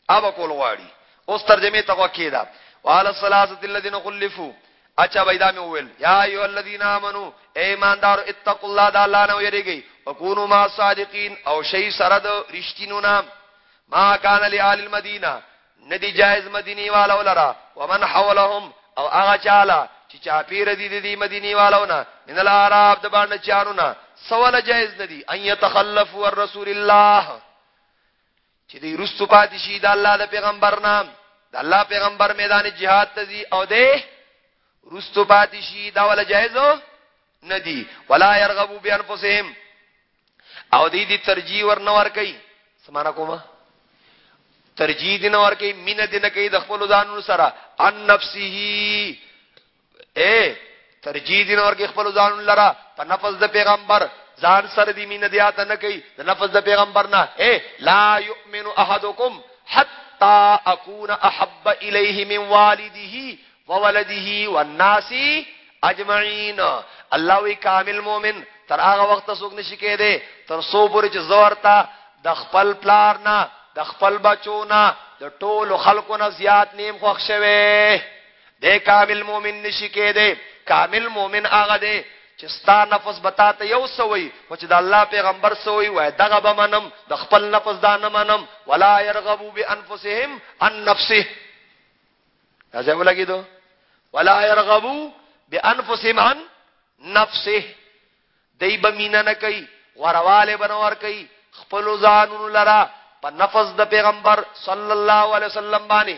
ابا کول غواړي اوس ترجمه ته وکي دا وعلى الثلاثه الذين خلفوا اچھا بيدا مې وویل یا ایو الذین آمنو اے ایماندار اتقوا الله دا الله نه ویریږي وکونو ما صادقین او شی سره د رښتینو نام ما کان لآل المدینه ندی جائز مدینی والو لرا ومن حولهم او هغه چاله چې چاپیر دي د دې مدینی والو نه من العرب د باندې چارونه سوال جائز ندی ان يتخلفوا الرسول الله چې دی رستو پاتې شي د الله د پیغمبر نام د الله پیغمبر میدان جهاد ته ځي او دی رستو پاتې شي دا ولا جایزو ندی ولا يرغبوا بانفسهم او دی دی ترجیح ورنور کوي سمانا کومه ترجیح دین ورکه مینه دین کوي د خپل ځانونو سره ان نفسه اے ترجیح دین اور کې خپل ځان لرا په نفس د پیغمبر ځان سره دی مين دیات نه کوي د نفس د پیغمبر نه اے لا یؤمن احدکم حتا اكون احب الیه من والده وولده والناس اجمعین الله وی کامل مؤمن تر هغه وخت څوک نشي کېده تر سو پورې چې زور تا د خپل پلار نه د خپل بچو نه د ټولو خلکو نه زیات نیم خوښ شوی دی کامل مؤمن نشي کېدی کامل مؤمن هغه دی چې ستا نفس بتا ته یو سوی او چې د الله پیغمبر سوی وای دغه به منم د خپل نفس دا نه منم ولا يرغبوا بانفسهم عن نفسه دا ځای ولګی دو ولا يرغبوا بانفسهم عن نفسه دای به مینا نه کوي غرواله بنور کوي خپل ځانونو لرا په نفس د پیغمبر صلی الله علیه وسلم باندې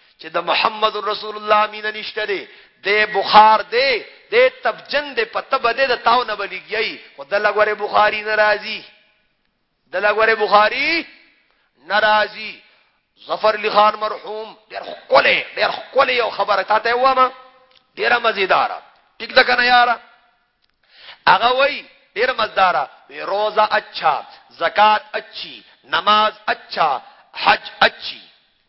چې د محمد رسول الله مين نشته دی د بخار دی د تبجن دی په تب دی د تاو نه بلیږي خو د لګوره بخاری ناراضي د لګوره بخاری ناراضي ظفر علی خان مرحوم ډېر خپلې ډېر خپلې یو خبره تا ته وامه ډېر مزیدار ټیک ده کنه یار هغه وای ډېر مزدار روزه اچھا زکات اچھی نماز اچھا حج اچھی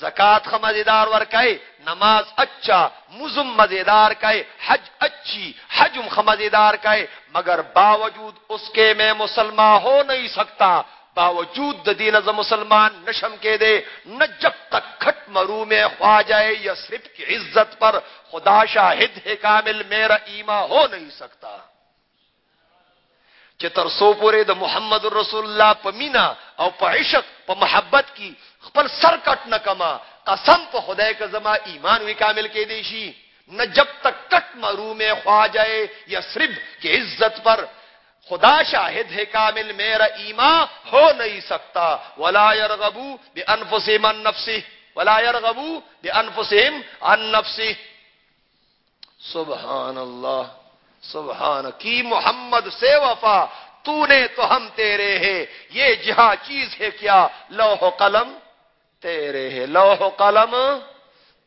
زکات خ مزیدار ور کا نماز اچھا مزم مزیدار کا حج اچھی حجم خ مزیدار کا مگر باوجود اس کے میں مسلمان ہو نہیں سکتا باوجود دین مسلمان نشم کے دے نہ جب تک کھٹ مرو میں خوا جائے یا صرف کی عزت پر خدا شاہد ہے کامل میرا ایما ہو نہیں سکتا چې تر څو پورې د محمد رسول الله په مینا او په عشق په محبت کې خپل سر کټ نه کما قسم په خدای که زما ایمان وی کامل کې دی شي نه جب تک کټ مرو میں خواجہ یسرب کی عزت پر خدا شاہد ہے کامل میرا ایمان ہو نہیں سکتا ولا يرغبو بانفسهم عن نفسه ولا يرغبو بانفسهم عن نفسه سبحان اللہ سبحان کی محمد سے وفا تو نے تو ہم تیرے ہے یہ جہاں چیز ہے کیا لوہ قلم تیرے ہے لوہ قلم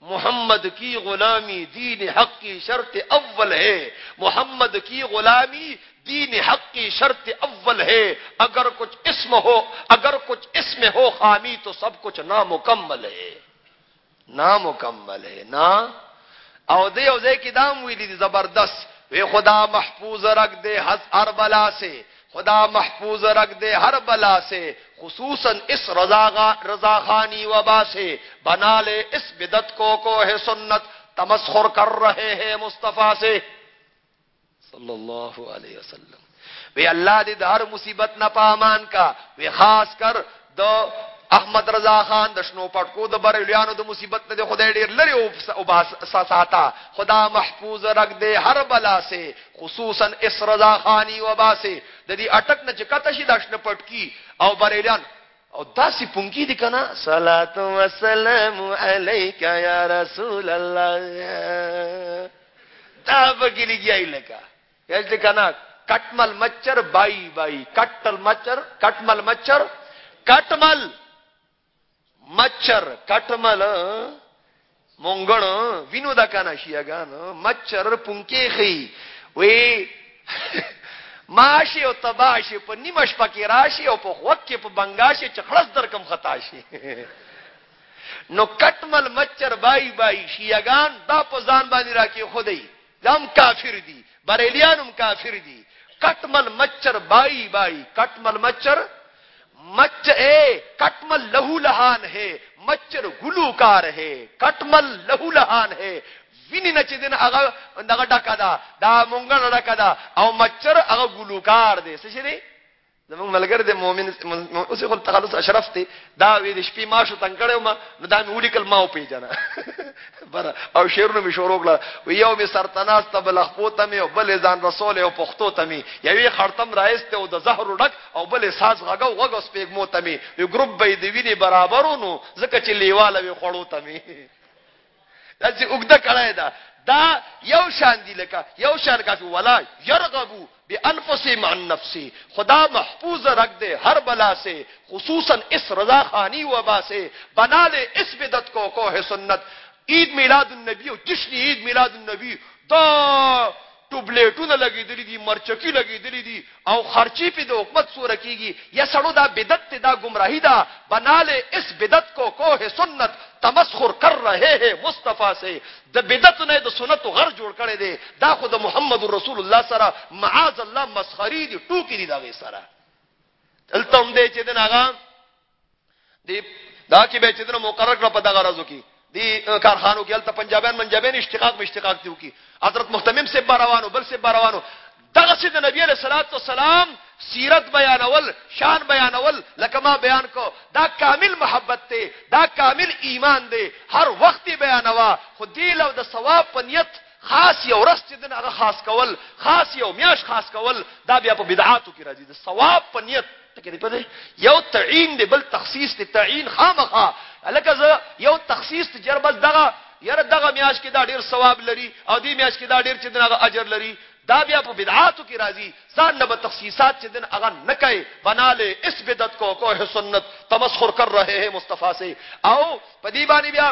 محمد کی غلامی دین حق کی شرط اول ہے محمد کی غلامی دین حق کی شرط اول ہے اگر کچھ اسم ہو اگر کچھ اس میں ہو خامی تو سب کچھ نامکمل ہے نامکمل ہے نا اودے اودے دام ہوئی دی تھی زبردست خدا محفوظ رکھ دے ہر بلا سے خدا محفوظ رکھ دے ہر بلا سے خصوصاً رضا رضا خانی وبا سے بنا لے اس بدت کو کو ہے سنت تمسخر کر رہے ہیں مصطفیٰ سے صلی الله علیه وسلم وی الله دې د هر مصیبت نه پامان کا وی خاص کر د احمد رضا خان د شنو پټکو د بریلیانو د مصیبت نه خدای ډیر لري او ساته خدا محفوظ رکھ دے هر بلا سے خصوصا اس رضا خانی و باسه د دې اٹک نه چې کته شي د شنو پټکی او بریلیان او داسې پونکي دي کنه. صلات و سلام علیک یا رسول الله دا پکې لګیای لکه یز دې کنه کټمل مچر بای بای کټل مچر کټمل مچر کټمل مچر کټمل مونګړ وینو دا کنه شیاګان مچر پونکې خي وې ماشي او تباشي په نیمه شپه کې راشي او په خوک کې په بنگاشي چخړس در کم خطا شي نو کټمل مچر بای بای شیاګان دا په ځان باندې راکې خدای دا هم کافر دي بریلیان هم کافر دي کټمل مچر بای بای کټمل مچر مچ اے کټمل له لهان ہے مچر ګلوکار ہے کټمل له لهان ہے ویني نه چې دین هغه دغه ډکا دا دا مونږه ډکا دا او مچر هغه ګلوکار دی څه شي دی زموږ ملګر د مؤمن اوسې خپل تخلص اشرف ته دا وی د شپې ما شو تنگ کړو ما نو دا مې ولیکل ما او پیجنا بر او شعرونه مې شروع کړه و یو مې سرتناس ته بل خپو ته مې بل ځان رسول او پختو ته مې یوې خړتم رايسته او د زهر ډک او بل ساز غږو غږو سپېګمو ته مې یو ګروپ به دی ویني برابرونو زکه چې لیواله وي خړو ته مې داسې اوږده کړای ده دا یو شان دی لکه یو شان کافی ولا يرغبو بانفسهم عن نفسه خدا محفوظ رکھ دے ہر بلا سے خصوصا اس رضا خانی و با سے بنا لے اس بدت کو کوہ سنت عید میلاد النبی او جشن عید میلاد النبی دا ټوبلیټونه لګیدلی دی مرچکی لګیدلی دی او خرچی پی د حکومت سوره کیږي یا سړو دا بدعت ته دا گمراهی دا بناله اس بدعت کو کو ہے سنت تمسخر کر رہے ہے مصطفی سے د بدعت نه د سنت غر جوړ کړي دی دا خو د محمد رسول الله سره معاذ الله مسخری دی ټوکی دی دا غي سره التم دې چې دغه دی دا کې به چې دنه مقرر کړ په دغه راځو کې دی کارخانو کې الته پنجابیان منجابین اشتقاق به اشتقاق دیو کې حضرت محتمم سے باروانو بل سے باروانو دغه سید نبی علیہ الصلوۃ والسلام سیرت بیانول شان بیانول لکه ما بیان کو دا کامل محبت ته دا کامل ایمان دی هر وخت بیانوا خو دی لو د ثواب په نیت خاص یو ورځ چې دغه خاص کول خاص یو میاش خاص کول دا بیا په بدعاتو کې راځي د ثواب په نیت کني په دې یو تعین دی بل تخصیص دی تعین خامخا الکه زه یو تخصیص ته جر بس دغه یره دغه میاش کې دا ډیر ثواب لري او دې میاش کې دا ډیر چې دغه اجر لري دا بیا په بدعاتو کې راځي ځان له تخصیصات چې دن اغه نه کوي بنا له اس بدعت کو کو سنت تمسخر کر رہے ہیں مصطفی سے او په دې باندې بیا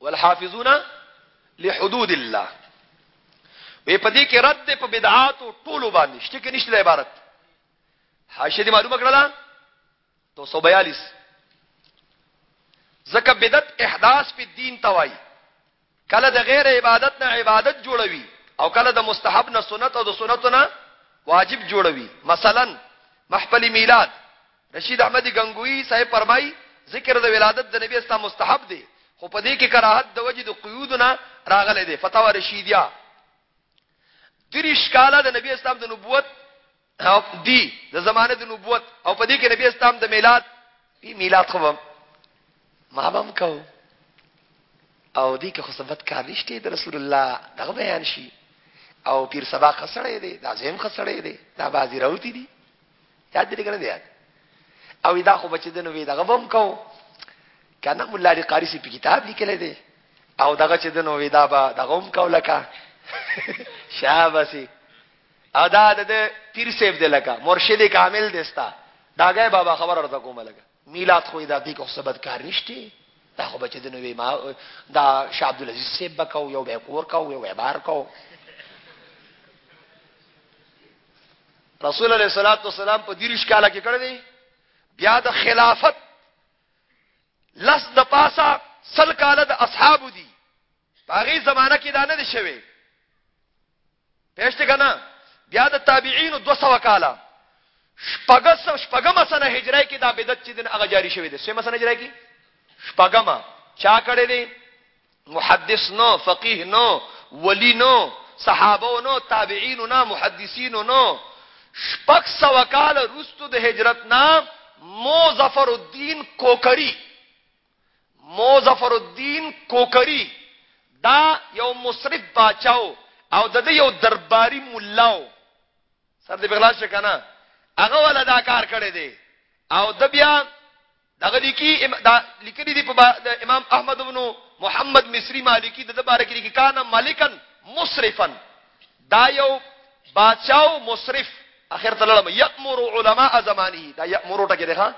والحافظون لحدود الله وی په دې کې رد په بدعات او ټولو باندې شته کې نشته عبارت حاشیه دې معلومه کړله 242 زکه بدعت احداث په دین توای کله د غیر عبادت نه عبادت جوړوي او کله د مستحب نه سنت او د سنت نه واجب جوړوي مثلا محفل میلاد رشید احمدی غنگوی صاحب فرمای ذکر د ولادت د نبی اسلام مستحب دی خو په دې کې کراهت د وجې د قیودنا راغله دي فتاوا رشیدیا دریش کاله د نبی اسلام د نبوت او دی د زمانه د نبوت او په دې کې نبی اسلام د میلاد په میلاد خو ما بم کو او دې کې خو ثبت کار نشته د رسول الله دغه بیان شي او پیر سبا خسړې دي دا زم خسړې دي دا بازی راوتی دي یاد دې کنه دی او دا خو بچی دنو وی دغه بم کو کنه مولا لري قاری سي په کتاب لیکل دي او دغه چې دنو وی دا به دغه هم کو لکه شابه سي او دا د ده پیر صیب دی لکه مرشد کامل دی ستا داګه بابا خبر ورته کوم لګه میلاد خو دا دی کو سبد کار نشته دا خو بچ دنه وی ما دا شاه عبد العزيز صیب بکاو یو به کور کاو یو به بار کاو رسول الله صلی الله علیه وسلم په دیرش کاله کې کړی دی بیا د خلافت لس د پاسا سل کاله د اصحاب دي هغه زمانہ کې دا نه دي شوی پېشته کنا بیا د تابعین 200 کاله شپږس شپږم سنه هجری کې دا بدعت چې دین هغه جاری شوی دی سمه سنه هجری کې شپږم چا کړی دی محدث نو فقيه نو ولی نو صحابه نو تابعین نو محدثین نو شپږ سو کال رستو د هجرت نام مو ظفر الدین کوکری موظفر الدین کوکری دا یو مصرف باچاو او د دې یو درباري مولاو سر دې بغلا شي کنه هغه ولا دا کار کړی دی او د بیا دغه لیکي دا لیکلي دی په امام احمد بن محمد مصری مالکی د باره کې لیکي کان ملکن مصرفا دا یو باچاو مصرف اخر تللم یامر علماء زمانه دا یامر ټکی دی ها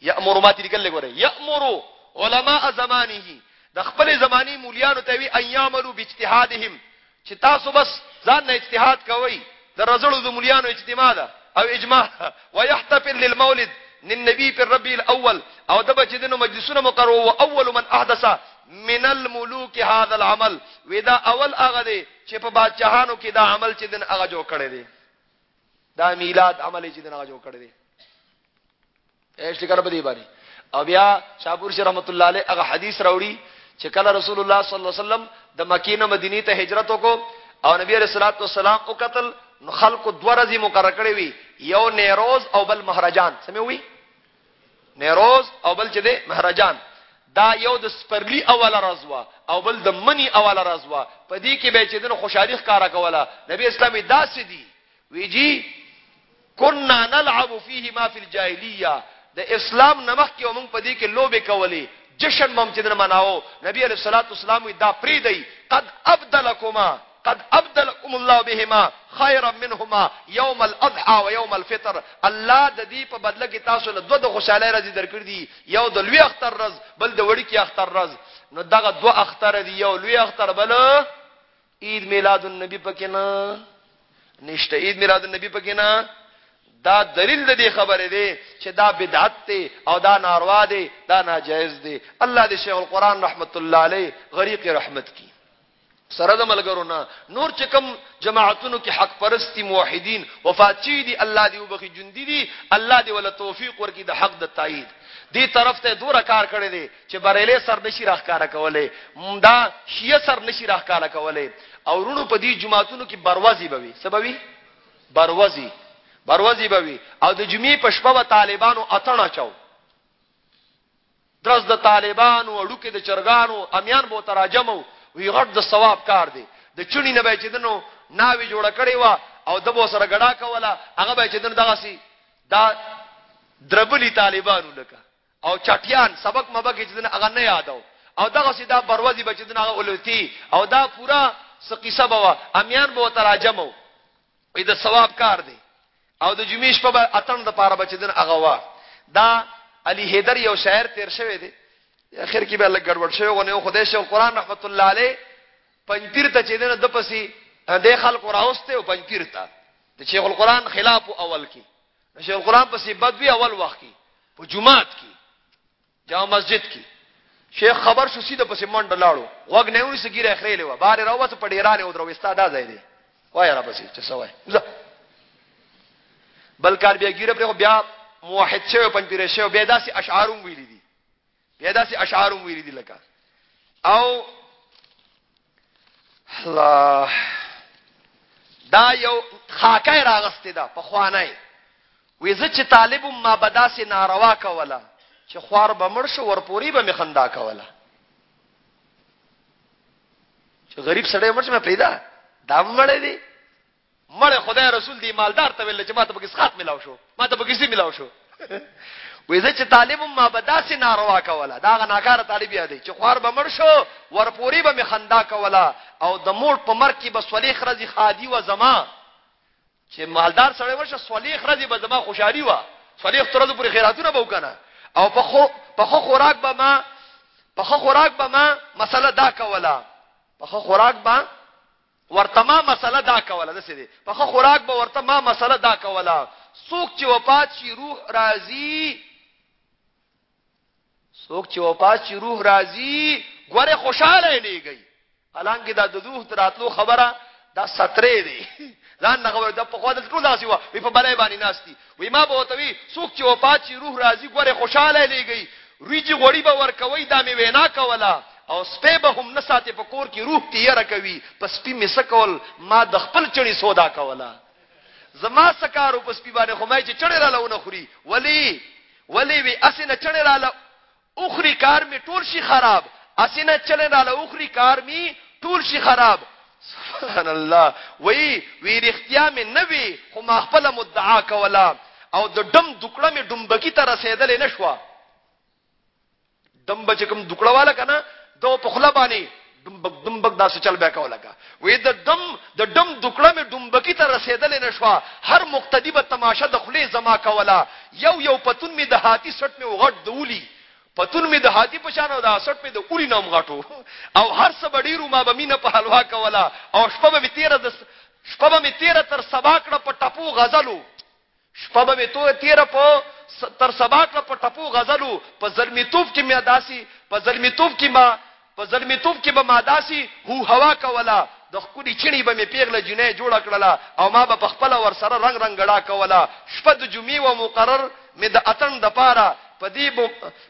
یامر ماتی لیکل لګوره یامر علماء زمانه د خپل زمانی مولیانو ته وی ایاملو باجتهادهم چې تاسو بس ځان نه اجتهاد کوئ د رزړو د مولیانو اجتماع ده او اجماع ويحتفل للمولد للنبي في الربيع الاول او دبا چې دنو مجلسونه مقرر او اول من احدث من الملوك هذا العمل ودا اول هغه دی چې په بادشاہانو کې دا عمل چې دن هغه جوړ کړی دی دا میلاد عمل چې دن هغه جوړ کړی دی اېشت کړه په دې باندې او بیا شاپور شي رحمت الله علیه هغه حدیث راوړي چې کله رسول الله صلی الله علیه وسلم د مکې نه مدینه ته هجرت وکړو او نبی علیہ الصلوۃ والسلام او قتل نو خلق دورزي مقرر کړی وی یو نیروز او بل مهرجان سموي نیروز او بل چې ده مهرجان دا یو د سپرلی اوله رازوا او بل د منی اوله رازوا په دې کې به چې دنه خوشحالي ښکارا کوله نبی اسلامي داسې دي وی جی كنا نلعب فيه ما في الجاهليه د اسلام نمخ کې موږ په دې کې لوبه کولې جشن مم چې دنه مناو نبی عليه الصلاه والسلام دا پری دی قد ابدلکما قد ابدلكم الله بهما خيرا منهما يوم الاضحى ويوم الفطر الله د دې په بدله کې تاسو له دوه د خوشاله راځي درکړ دي یو د لوی اختر رز بل د وړي کې اختر رز نو دغه دوه اختر دي یو لوی اختر بل عید میلاد النبی پکې نه نشته عید میلاد النبی پکې نه دا دلیل د دې خبره دی چې دا بدعت دی او دا ناروا دی دا ناجایز دی الله دې شیخ القران رحمت الله علیه غریق رحمت کی سره د ملګرو نه نور چې کوم جماعتونو کې حق پرستی موحدین وفات چي دي الله دې وبخي جون دي دي الله دې ولا توفیق ورکړي د حق د تایید دې طرف ته دوره کار کړی دی چې بریلی سر نشي راښکاره کولی، دا شیعه سر نشي راښکاره کولی او وروڼو په دې جوماتونو کې بروزې به وي. څه به وي؟ بروزې بروزې به وي او د جمعې په شپه به طالبانو اتڼ اچاو درز د طالبانو اړوکې د چرګانو امیان به ورته راجمو وی غټ د ثواب کار دی د چونی نه به چې دنو ناوی جوړه کړې وه او د به سره ګډا کوله هغه به چې دنو دغسې دا دربلي طالبانو لکه او چټيان سبک مبک يې چې دنه هغه نه يادو او دغسې دا بروزي به چې دنه هغه الوتي او دا پورا څه قصه به وه اميان به ورته راجم وو وایي د ثواب کار دی او د جمعې شپه به اتڼ دپاره به چې دنه هغه وه دا علي حیدر یو شاعر تېر شوی دی اخر کې به لږ ګډوډ شوی غونې خدای شیخ القرآن رحمت الله علیه پنځپیر ته چې دنه د پسې د خلکو راوسته او پنځپیر ته د شیخ القرآن خلاف اول کې د شیخ القران په سیبت وی اول وخت کې په جمعات کې جامع مسجد کې شیخ خبر شو سیده پسې منډ لاړو وګ نه ونی سګیره اخرې لیوا بار راوته په ډیرانه او درو استاد ځای دی وای را پسې چې سوای بل کار بیا ګیره پر بیا موحد شوی پنځ پیره شوی بیا داسې اشعارم ویل دي بیا داسې اشعارم ویل دي لکه او الله دا یو خاکه راغسته ده په خوانه وې زه چې طالب ما بداسې ناروا کوله چې خوار به مړ شو ورپوري به مخندا کوله چې غریب سړی مړ شو پیدا دا مړ دی مړ خدای رسول دی مالدار ته ویل چې ما ته پکې سخات ملاو شو ما ته پکې سي ملاو شو وې زه چې طالب ما بداسې ناروا کوله دا غناکار طالب یادې چې خوار به مړ شو ورپوري به می خندا کوله او د مور په مر کې به صلیخ رضی خادي و زما چې مالدار سره ورشه صلیخ رضی به زما خوشحالي و صلیخ تر دې پورې خیراتونه به وکنه او په خو په خو خوراک به ما په خو خوراک به ما مسله دا کوله په خو خوراک به ورته ما مسله دا کوله دسې دی په خو خوراک به ورته ما مسله دا کوله څوک چې وفات شي روح راضي څوک چې وفات شي روح راضي ګوره خوشاله لېږي الانګه دا د روح تراتلو خبره دا سترې دی ځان نه خبره د په خو د ټول داسې و په بلې باندې ناشتي وی ما به ورته وی څوک چې وفات شي روح راځي ګوره خوشاله لېږي وریجې غوړي به ورکوي دا مې وینا کوله او سپی به هم نه ساتې په کور کې روح تیره کوي په سپي مې څه کول ما د خپل چڼي سودا کوله زما څه کار و په سپي باندې خو ما یې چې چڼی راله ونه خوري ولې ولې وی هسې نه چڼی راله اوخری کار می ټول شی خراب. اسی نه چلن راله اوخری کار می ټول شی خراب. سبحان الله وایی وی رښتیا می نه وی خو ما خپله مدعا کوله او د ډم دوکړه می ډمبکی ته رسیدلی نه شوه ډمبه چې کوم دوکړه واله کنه دو په خوله باندې ډمبک ډمبک داسې چل بیا کوله کا وې د دم د دم دکړه مې ډمبکی ته رسیدلې نشوا هر مقتدی به تماشه د خلې زما کولا یو یو پتون می د هاتی سټ می وغټ دولی پتون می د هاتی پچانو دا سټ می د اولی نام غټو او هر څه بډیرو ما به مینه په حلوا کولا او شپه به می 13 د شپه به می 13 تر سبا کړه په ټپو غزلو شپه به مې توره تېره په تر سبا کړه په ټپو غزلو په زلميتوب کې ميا داسې په زلميتوب کې ما په زلميتوب کې به ما داسې هو هوا کوله د ښکلي چيڼي به مې پېغله جينۍ جوړه کړله او ما به پخپله ورسره رنګ رنګړا کوله شپه د جمعې وه مقرر مې د اتڼ دپاره په دې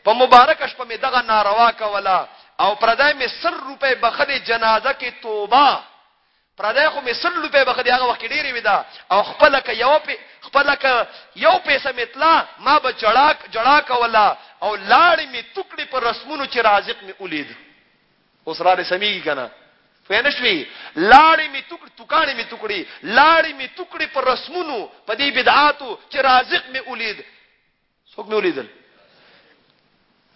په مبارکه شپه مې دغه ناروا کوله او پردی مې سل روپۍ بخلې جنازه کې توبه پردای خو مې سل روپۍ به د هغه وخت کې ډېرې وي دا او خپله که یو پې خپله که یو پیسه مې تلا ما به جړا جړا کوله او لاړې مې توکړې په رسمونو چې رازق مې ولید اوس را دې سمېږي که نه پوه نه شوې لاړې مې توکړې توکاڼې مې توکړې لاړې مې توکړې په رسمونو په دې بدعاتو چې رازق مې ولید څوک مې ولیدل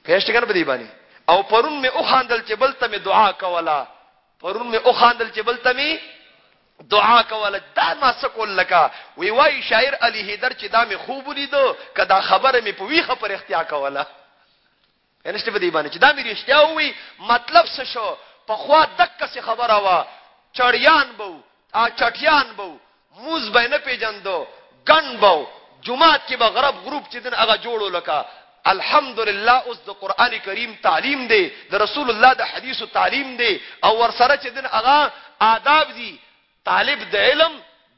پېشت کنه په دې باندې او پرون مې او خاندل چې بل ته مې دعا کوله پرون مې او خاندل چې بل ته مې دعا کوله دا ما سکول لکه وی وای شاعر علی حیدر چې دا مې خوب ولیدو کدا خبره مې په ویخه پر اختیا کوله یعنی څه په دې باندې چې دا مې رښتیا وي مطلب څه شو په خوا دک څه خبره وا چړیان بو ا چټیان بو موز به نه پیجندو ګن بو جمعات کې به غرب غروب چې دن هغه جوړو لکه الحمدلله اوس د قران کریم تعلیم دی د رسول الله د حدیثو تعلیم دی او ورسره چې دن هغه آداب دي طالب د علم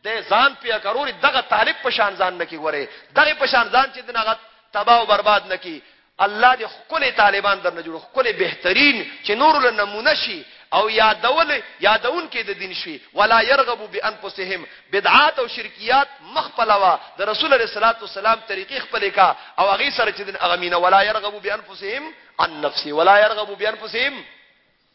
د ځان پیا کروري دغه طالب په شان ځان نکی وره دغه په شان ځان چې دغه تباہ او برباد نکی الله دې خپل طالبان درنه جوړ خپل بهترین چې نور له نمونه شي او یادول یادون کې د دین شي ولا يرغبو بانفسهم بدعات او شرکیات مخپلوا د رسول الله صلی الله علیه وسلم طریقې خپل کا او هغه سره چې د اغمینه ولا يرغبو بانفسهم عن نفسي ولا يرغبو بانفسهم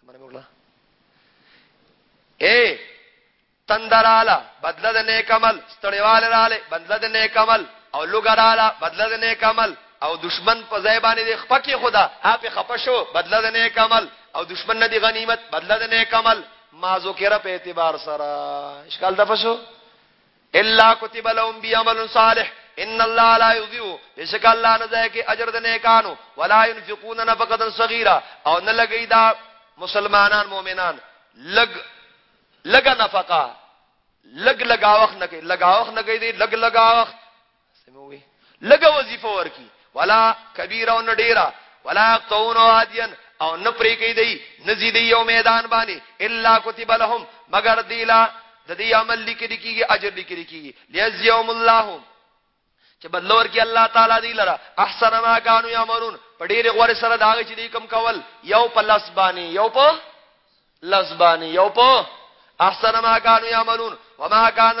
سمره وکړه اے تندراله بدله د نیک عمل ستړیوال رااله بدله د نیک عمل او لګراله بدله د نیک عمل او دشمن په ځای باندې د خپکی خدا اپ خپشو بدله د نیک عمل او دشمن نه دی غنیمت بدله د نیک عمل ما ذکر په اعتبار سره اشکال دفشو الا کتب لهم بی عمل صالح ان الله لا یضيع بشک الله نه ځای کې اجر د نیکانو ولا ينفقون نفقه صغيره او نه لګی دا مسلمانان مؤمنان لګ لګ نفقه لګ لګاوخ نه کوي لګاوخ نه کوي لګ لګاوخ سموي لګه وظیفه ورکی ولا کبیر او نډیرا ولا قون وادین او نه پرې کوي دی نزي دی یو میدان باندې الا کتب لهم مگر دیلا د دې عمل لیکل کیږي اجر لیکل کیږي لیزیوم الله چې بدلور کې الله تعالی دی لره احسن ما كانوا يعملون په ډېر غوړ سره دا چې دی کم کول یو په لاس باندې یو په لاس باندې یو په احسن ما كانوا يعملون وما كان